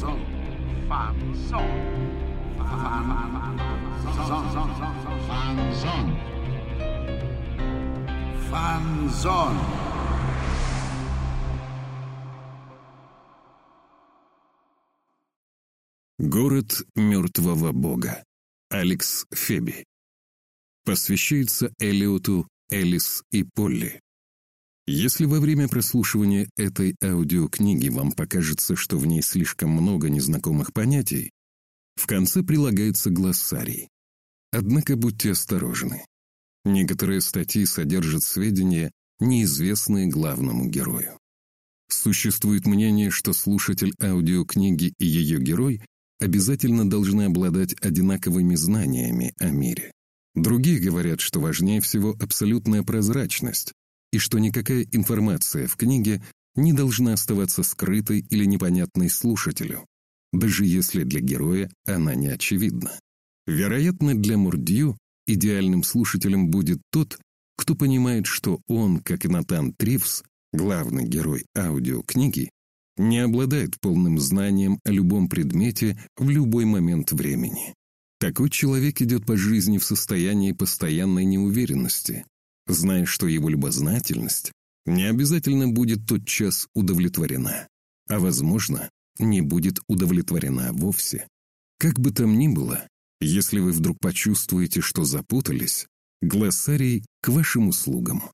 Фанзон. Фанзон. Фанзон. Город мертвого бога. Алекс Феби. Посвящается Элиоту, Элис и Полли. Если во время прослушивания этой аудиокниги вам покажется, что в ней слишком много незнакомых понятий, в конце прилагается глоссарий. Однако будьте осторожны. Некоторые статьи содержат сведения, неизвестные главному герою. Существует мнение, что слушатель аудиокниги и ее герой обязательно должны обладать одинаковыми знаниями о мире. Другие говорят, что важнее всего абсолютная прозрачность, и что никакая информация в книге не должна оставаться скрытой или непонятной слушателю, даже если для героя она не очевидна. Вероятно, для Мурдью идеальным слушателем будет тот, кто понимает, что он, как и Натан Тривс, главный герой аудиокниги, не обладает полным знанием о любом предмете в любой момент времени. Такой человек идет по жизни в состоянии постоянной неуверенности, зная, что его любознательность не обязательно будет тотчас удовлетворена, а, возможно, не будет удовлетворена вовсе. Как бы там ни было, если вы вдруг почувствуете, что запутались, глоссарий к вашим услугам.